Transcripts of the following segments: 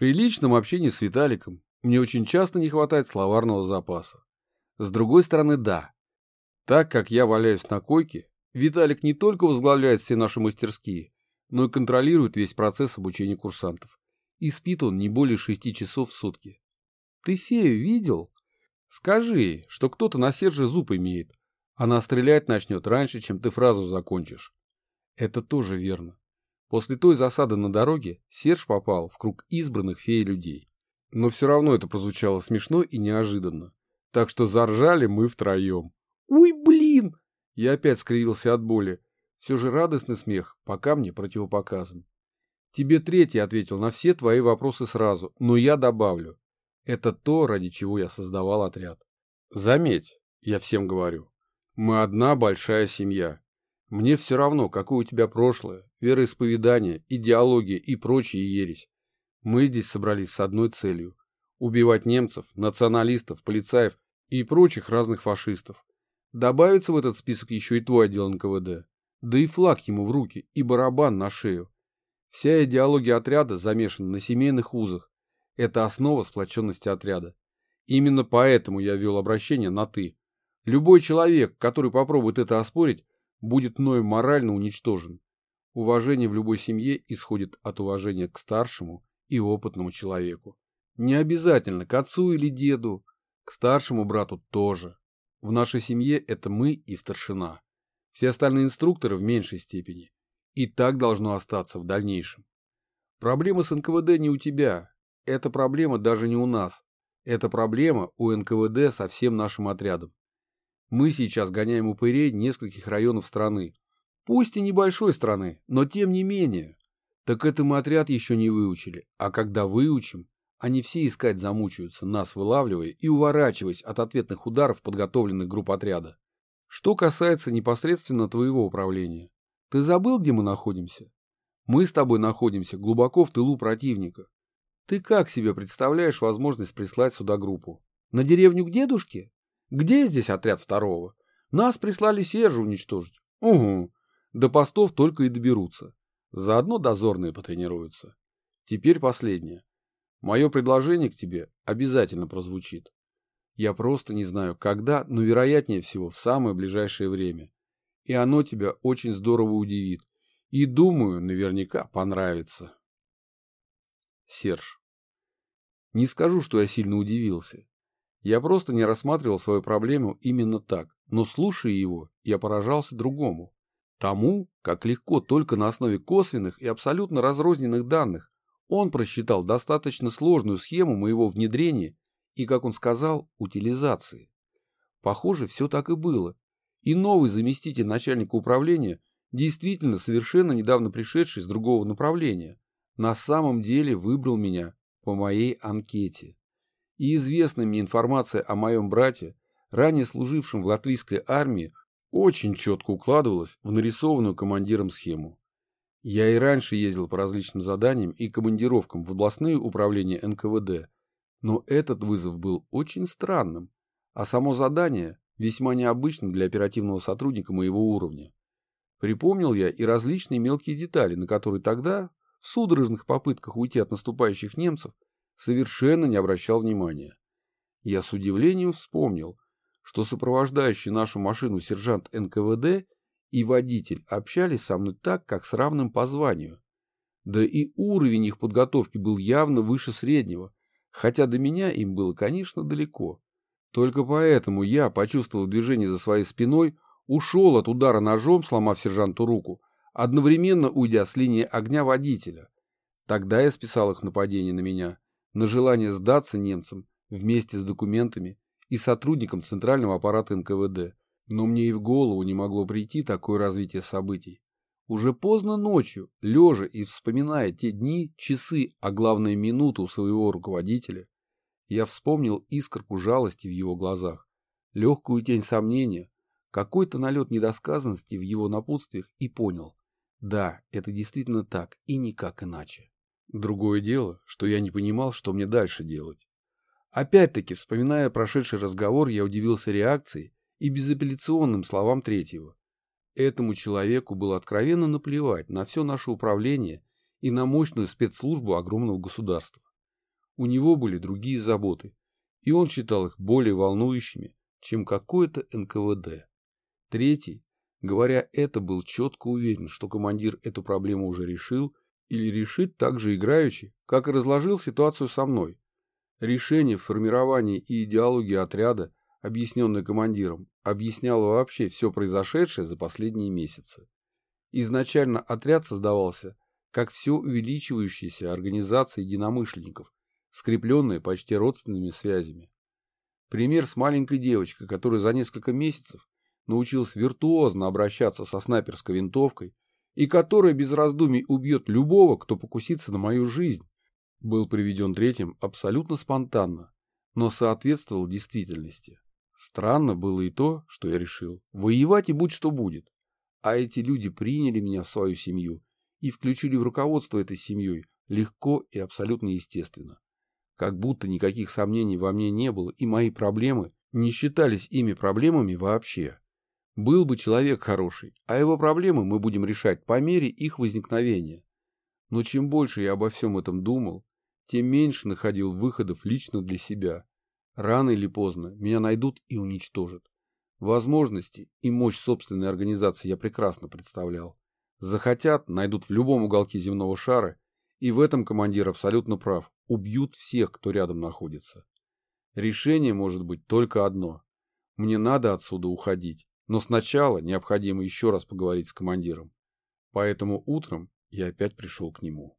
При личном общении с Виталиком мне очень часто не хватает словарного запаса. С другой стороны, да. Так как я валяюсь на койке, Виталик не только возглавляет все наши мастерские, но и контролирует весь процесс обучения курсантов. И спит он не более шести часов в сутки. Ты фею видел? Скажи, что кто-то на Серже зуб имеет. Она стрелять начнет раньше, чем ты фразу закончишь. Это тоже верно. После той засады на дороге Серж попал в круг избранных фей людей. Но все равно это прозвучало смешно и неожиданно. Так что заржали мы втроем. «Ой, блин!» Я опять скривился от боли. Все же радостный смех пока мне противопоказан. Тебе третий ответил на все твои вопросы сразу, но я добавлю. Это то, ради чего я создавал отряд. Заметь, я всем говорю, мы одна большая семья. Мне все равно, какое у тебя прошлое, вероисповедание, идеология и прочие ересь. Мы здесь собрались с одной целью – убивать немцев, националистов, полицаев и прочих разных фашистов. Добавится в этот список еще и твой отдел НКВД. Да и флаг ему в руки, и барабан на шею. Вся идеология отряда замешана на семейных узах. Это основа сплоченности отряда. Именно поэтому я вел обращение на «ты». Любой человек, который попробует это оспорить, будет мною морально уничтожен. Уважение в любой семье исходит от уважения к старшему и опытному человеку. Не обязательно к отцу или деду, к старшему брату тоже. В нашей семье это мы и старшина. Все остальные инструкторы в меньшей степени. И так должно остаться в дальнейшем. Проблема с НКВД не у тебя. Эта проблема даже не у нас. Это проблема у НКВД со всем нашим отрядом. Мы сейчас гоняем упырей нескольких районов страны. Пусть и небольшой страны, но тем не менее. Так это мы отряд еще не выучили. А когда выучим, они все искать замучаются, нас вылавливая и уворачиваясь от ответных ударов подготовленных групп отряда. Что касается непосредственно твоего управления, ты забыл, где мы находимся? Мы с тобой находимся глубоко в тылу противника. Ты как себе представляешь возможность прислать сюда группу? На деревню к дедушке? Где здесь отряд второго? Нас прислали Сержа уничтожить. Угу. До постов только и доберутся. Заодно дозорные потренируются. Теперь последнее. Мое предложение к тебе обязательно прозвучит. Я просто не знаю, когда, но вероятнее всего в самое ближайшее время. И оно тебя очень здорово удивит. И думаю, наверняка понравится. Серж. Не скажу, что я сильно удивился. Я просто не рассматривал свою проблему именно так, но слушая его, я поражался другому. Тому, как легко только на основе косвенных и абсолютно разрозненных данных он просчитал достаточно сложную схему моего внедрения и, как он сказал, утилизации. Похоже, все так и было. И новый заместитель начальника управления, действительно совершенно недавно пришедший с другого направления, на самом деле выбрал меня по моей анкете. И известная мне информация о моем брате, ранее служившем в латвийской армии, очень четко укладывалась в нарисованную командиром схему. Я и раньше ездил по различным заданиям и командировкам в областные управления НКВД, но этот вызов был очень странным, а само задание весьма необычным для оперативного сотрудника моего уровня. Припомнил я и различные мелкие детали, на которые тогда, в судорожных попытках уйти от наступающих немцев, совершенно не обращал внимания. Я с удивлением вспомнил, что сопровождающий нашу машину сержант НКВД и водитель общались со мной так, как с равным по званию. Да и уровень их подготовки был явно выше среднего, хотя до меня им было, конечно, далеко. Только поэтому я, почувствовав движение за своей спиной, ушел от удара ножом, сломав сержанту руку, одновременно уйдя с линии огня водителя. Тогда я списал их нападение на меня, на желание сдаться немцам вместе с документами и сотрудникам центрального аппарата НКВД. Но мне и в голову не могло прийти такое развитие событий. Уже поздно ночью, лежа и вспоминая те дни, часы, а главное минуту своего руководителя, я вспомнил искорку жалости в его глазах, легкую тень сомнения, какой-то налет недосказанности в его напутствиях и понял. Да, это действительно так и никак иначе. Другое дело, что я не понимал, что мне дальше делать. Опять-таки, вспоминая прошедший разговор, я удивился реакции и безапелляционным словам третьего. Этому человеку было откровенно наплевать на все наше управление и на мощную спецслужбу огромного государства. У него были другие заботы, и он считал их более волнующими, чем какое-то НКВД. Третий, говоря это, был четко уверен, что командир эту проблему уже решил или решит так же играючи, как и разложил ситуацию со мной. Решение, формирование и идеология отряда, объясненное командиром, объясняло вообще все произошедшее за последние месяцы. Изначально отряд создавался как все увеличивающаяся организация единомышленников, скрепленная почти родственными связями. Пример с маленькой девочкой, которая за несколько месяцев научилась виртуозно обращаться со снайперской винтовкой и которая без раздумий убьет любого, кто покусится на мою жизнь, был приведен третьим абсолютно спонтанно, но соответствовал действительности. Странно было и то, что я решил, воевать и будь что будет. А эти люди приняли меня в свою семью и включили в руководство этой семьей легко и абсолютно естественно. Как будто никаких сомнений во мне не было, и мои проблемы не считались ими проблемами вообще. Был бы человек хороший, а его проблемы мы будем решать по мере их возникновения. Но чем больше я обо всем этом думал, тем меньше находил выходов лично для себя. Рано или поздно меня найдут и уничтожат. Возможности и мощь собственной организации я прекрасно представлял. Захотят, найдут в любом уголке земного шара, и в этом командир абсолютно прав. Убьют всех, кто рядом находится. Решение может быть только одно. Мне надо отсюда уходить. Но сначала необходимо еще раз поговорить с командиром. Поэтому утром я опять пришел к нему.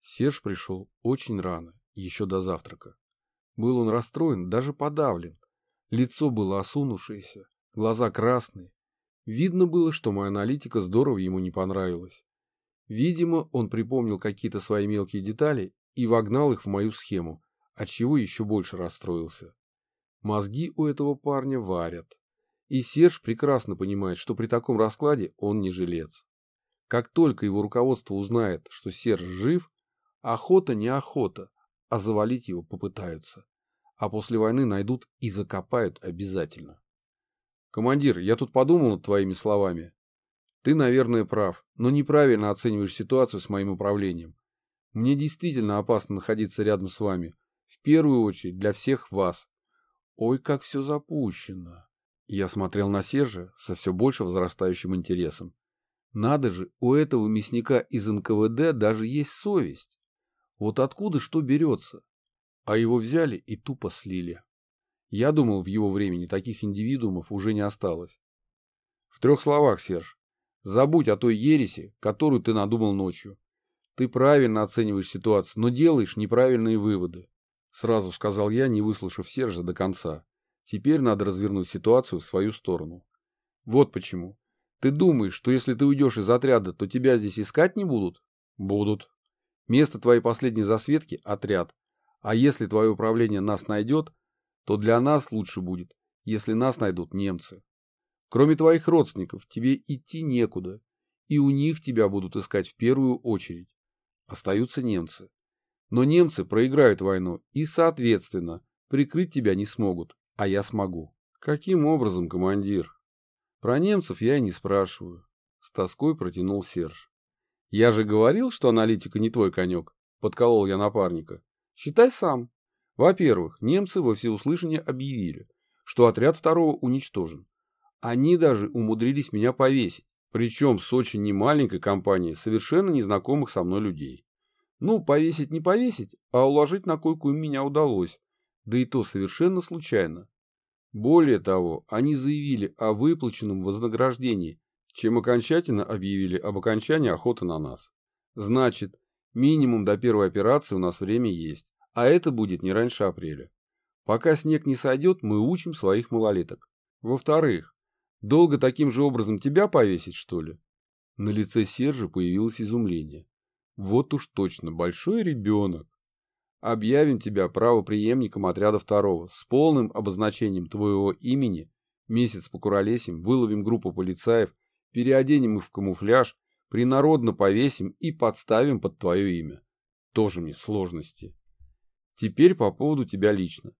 Серж пришел очень рано, еще до завтрака. Был он расстроен, даже подавлен. Лицо было осунувшееся, глаза красные. Видно было, что моя аналитика здорово ему не понравилась. Видимо, он припомнил какие-то свои мелкие детали и вогнал их в мою схему, отчего еще больше расстроился. Мозги у этого парня варят. И Серж прекрасно понимает, что при таком раскладе он не жилец. Как только его руководство узнает, что Серж жив, охота не охота, а завалить его попытаются. А после войны найдут и закопают обязательно. Командир, я тут подумал над твоими словами. Ты, наверное, прав, но неправильно оцениваешь ситуацию с моим управлением. Мне действительно опасно находиться рядом с вами. В первую очередь для всех вас. Ой, как все запущено. Я смотрел на Сержа со все больше возрастающим интересом. Надо же, у этого мясника из НКВД даже есть совесть. Вот откуда что берется? А его взяли и тупо слили. Я думал, в его времени таких индивидуумов уже не осталось. В трех словах, Серж, забудь о той ереси, которую ты надумал ночью. Ты правильно оцениваешь ситуацию, но делаешь неправильные выводы. Сразу сказал я, не выслушав Сержа до конца. Теперь надо развернуть ситуацию в свою сторону. Вот почему. Ты думаешь, что если ты уйдешь из отряда, то тебя здесь искать не будут? Будут. Место твоей последней засветки – отряд. А если твое управление нас найдет, то для нас лучше будет, если нас найдут немцы. Кроме твоих родственников, тебе идти некуда, и у них тебя будут искать в первую очередь. Остаются немцы. Но немцы проиграют войну и, соответственно, прикрыть тебя не смогут а я смогу. Каким образом, командир? Про немцев я и не спрашиваю. С тоской протянул Серж. Я же говорил, что аналитика не твой конек. Подколол я напарника. Считай сам. Во-первых, немцы во всеуслышание объявили, что отряд второго уничтожен. Они даже умудрились меня повесить, причем с очень немаленькой компанией совершенно незнакомых со мной людей. Ну, повесить не повесить, а уложить на койку им меня удалось, да и то совершенно случайно. Более того, они заявили о выплаченном вознаграждении, чем окончательно объявили об окончании охоты на нас. Значит, минимум до первой операции у нас время есть, а это будет не раньше апреля. Пока снег не сойдет, мы учим своих малолеток. Во-вторых, долго таким же образом тебя повесить, что ли? На лице Сержа появилось изумление. Вот уж точно, большой ребенок. Объявим тебя правопреемником отряда второго с полным обозначением твоего имени, месяц покуролесим, выловим группу полицаев, переоденем их в камуфляж, принародно повесим и подставим под твое имя. Тоже мне сложности. Теперь по поводу тебя лично.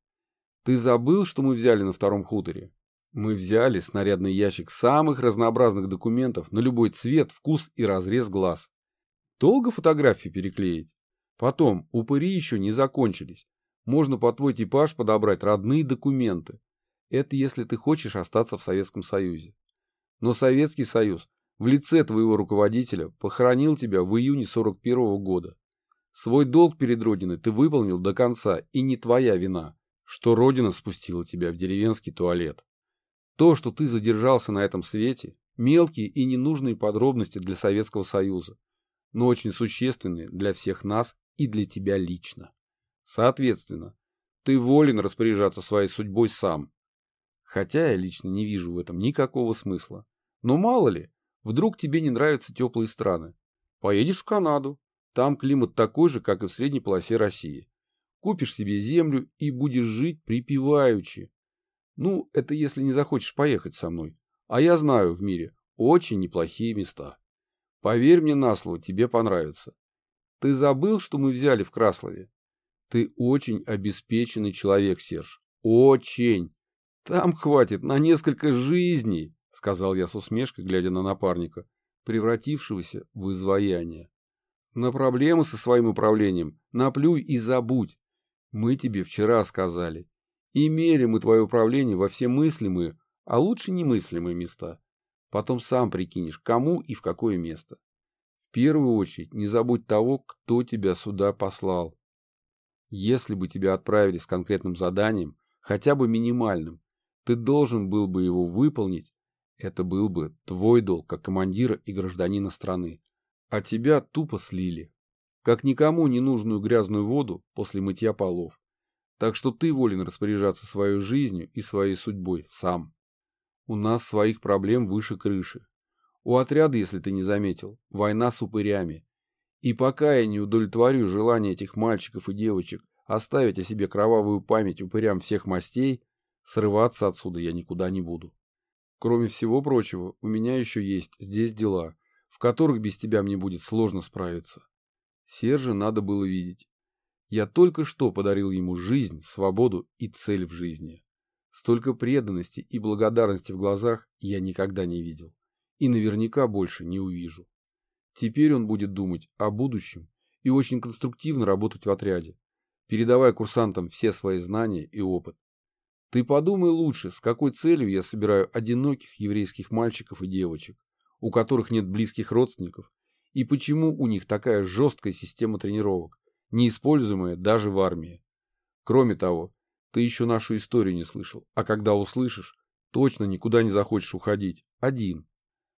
Ты забыл, что мы взяли на втором хуторе? Мы взяли снарядный ящик самых разнообразных документов на любой цвет, вкус и разрез глаз. Долго фотографии переклеить? Потом, упыри еще не закончились. Можно по твой типаж подобрать родные документы. Это если ты хочешь остаться в Советском Союзе. Но Советский Союз в лице твоего руководителя похоронил тебя в июне 41 -го года. Свой долг перед Родиной ты выполнил до конца, и не твоя вина, что Родина спустила тебя в деревенский туалет. То, что ты задержался на этом свете, мелкие и ненужные подробности для Советского Союза, но очень существенные для всех нас и для тебя лично. Соответственно, ты волен распоряжаться своей судьбой сам. Хотя я лично не вижу в этом никакого смысла. Но мало ли, вдруг тебе не нравятся теплые страны. Поедешь в Канаду. Там климат такой же, как и в средней полосе России. Купишь себе землю и будешь жить припеваючи. Ну, это если не захочешь поехать со мной. А я знаю в мире очень неплохие места. Поверь мне на слово, тебе понравится. Ты забыл, что мы взяли в Краслове? Ты очень обеспеченный человек, Серж. Очень. Там хватит на несколько жизней, сказал я с усмешкой, глядя на напарника, превратившегося в изваяние. На проблемы со своим управлением наплюй и забудь. Мы тебе вчера сказали. Имели мы твое управление во все мыслимые, а лучше немыслимые места. Потом сам прикинешь, кому и в какое место. В первую очередь не забудь того, кто тебя сюда послал. Если бы тебя отправили с конкретным заданием, хотя бы минимальным, ты должен был бы его выполнить, это был бы твой долг как командира и гражданина страны. А тебя тупо слили. Как никому не нужную грязную воду после мытья полов. Так что ты волен распоряжаться своей жизнью и своей судьбой сам. У нас своих проблем выше крыши. У отряда, если ты не заметил, война с упырями. И пока я не удовлетворю желание этих мальчиков и девочек оставить о себе кровавую память упырям всех мастей, срываться отсюда я никуда не буду. Кроме всего прочего, у меня еще есть здесь дела, в которых без тебя мне будет сложно справиться. Сержа надо было видеть. Я только что подарил ему жизнь, свободу и цель в жизни. Столько преданности и благодарности в глазах я никогда не видел. И наверняка больше не увижу. Теперь он будет думать о будущем и очень конструктивно работать в отряде, передавая курсантам все свои знания и опыт. Ты подумай лучше, с какой целью я собираю одиноких еврейских мальчиков и девочек, у которых нет близких родственников, и почему у них такая жесткая система тренировок, неиспользуемая даже в армии. Кроме того, ты еще нашу историю не слышал, а когда услышишь, точно никуда не захочешь уходить, один.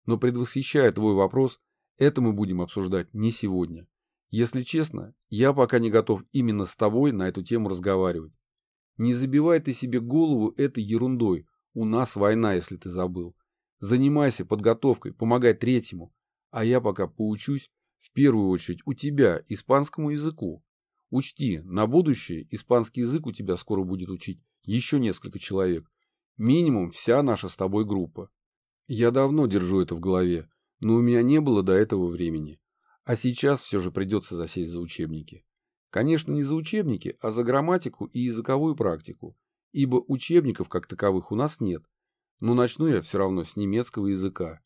Но предвосхищая твой вопрос, это мы будем обсуждать не сегодня. Если честно, я пока не готов именно с тобой на эту тему разговаривать. Не забивай ты себе голову этой ерундой. У нас война, если ты забыл. Занимайся подготовкой, помогай третьему. А я пока поучусь, в первую очередь, у тебя испанскому языку. Учти, на будущее испанский язык у тебя скоро будет учить еще несколько человек. Минимум вся наша с тобой группа. Я давно держу это в голове, но у меня не было до этого времени. А сейчас все же придется засесть за учебники. Конечно, не за учебники, а за грамматику и языковую практику, ибо учебников как таковых у нас нет. Но начну я все равно с немецкого языка.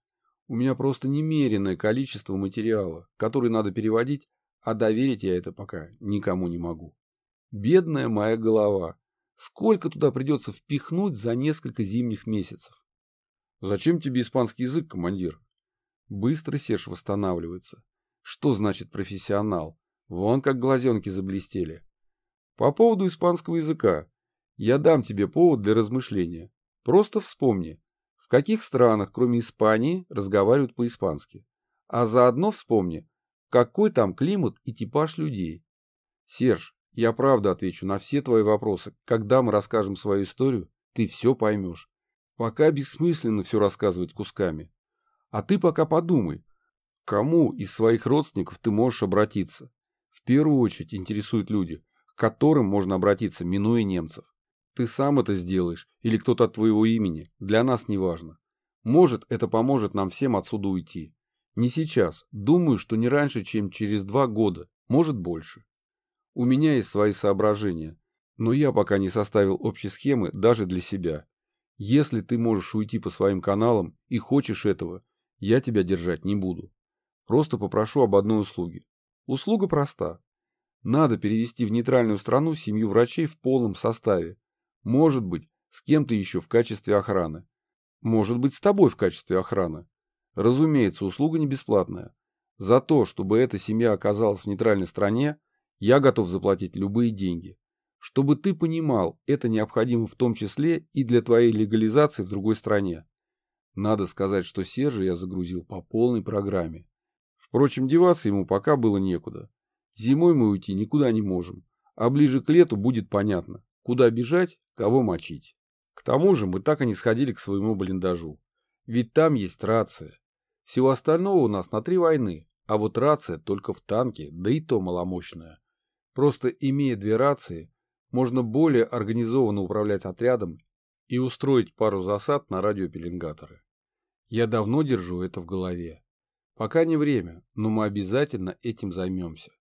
У меня просто немеренное количество материала, который надо переводить а доверить я это пока никому не могу. Бедная моя голова. Сколько туда придется впихнуть за несколько зимних месяцев? Зачем тебе испанский язык, командир? Быстро Серж восстанавливается. Что значит профессионал? Вон как глазенки заблестели. По поводу испанского языка. Я дам тебе повод для размышления. Просто вспомни, в каких странах, кроме Испании, разговаривают по-испански. А заодно вспомни, какой там климат и типаж людей? Серж, я правда отвечу на все твои вопросы. Когда мы расскажем свою историю, ты все поймешь. Пока бессмысленно все рассказывать кусками. А ты пока подумай, к кому из своих родственников ты можешь обратиться. В первую очередь интересуют люди, к которым можно обратиться, минуя немцев. Ты сам это сделаешь или кто-то от твоего имени, для нас не важно. Может, это поможет нам всем отсюда уйти. Не сейчас. Думаю, что не раньше, чем через два года. Может, больше. У меня есть свои соображения. Но я пока не составил общей схемы даже для себя. Если ты можешь уйти по своим каналам и хочешь этого, я тебя держать не буду. Просто попрошу об одной услуге. Услуга проста. Надо перевести в нейтральную страну семью врачей в полном составе. Может быть, с кем-то еще в качестве охраны. Может быть, с тобой в качестве охраны. Разумеется, услуга не бесплатная. За то, чтобы эта семья оказалась в нейтральной стране, я готов заплатить любые деньги. Чтобы ты понимал, это необходимо в том числе и для твоей легализации в другой стране. Надо сказать, что Сержа я загрузил по полной программе. Впрочем, деваться ему пока было некуда. Зимой мы уйти никуда не можем, а ближе к лету будет понятно, куда бежать, кого мочить. К тому же мы так и не сходили к своему блиндажу. Ведь там есть рация. Всего остального у нас на три войны, а вот рация только в танке, да и то маломощная. Просто имея две рации, можно более организованно управлять отрядом и устроить пару засад на радиопеленгаторы. Я давно держу это в голове. Пока не время, но мы обязательно этим займемся.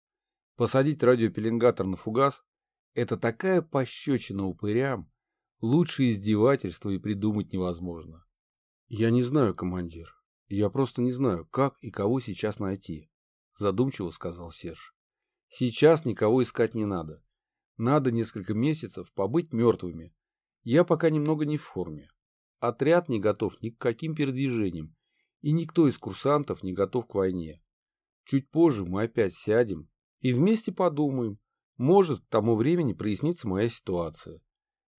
Посадить радиопеленгатор на фугас – это такая пощечина упырям, лучше издевательства и придумать невозможно. Я не знаю, командир. Я просто не знаю, как и кого сейчас найти, задумчиво сказал Серж. Сейчас никого искать не надо. Надо несколько месяцев побыть мертвыми. Я пока немного не в форме. Отряд не готов ни к каким передвижениям, и никто из курсантов не готов к войне. Чуть позже мы опять сядем и вместе подумаем, может к тому времени прояснится моя ситуация.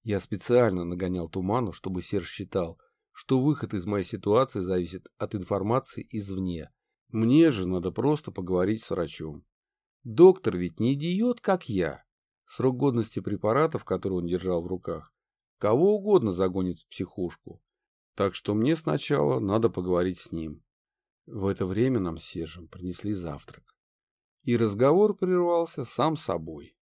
Я специально нагонял туману, чтобы Серж считал, что выход из моей ситуации зависит от информации извне. Мне же надо просто поговорить с врачом. Доктор ведь не идиот, как я. Срок годности препаратов, которые он держал в руках, Кого угодно загонит в психушку. Так что мне сначала надо поговорить с ним. В это время нам с Сержем принесли завтрак. И разговор прервался сам собой.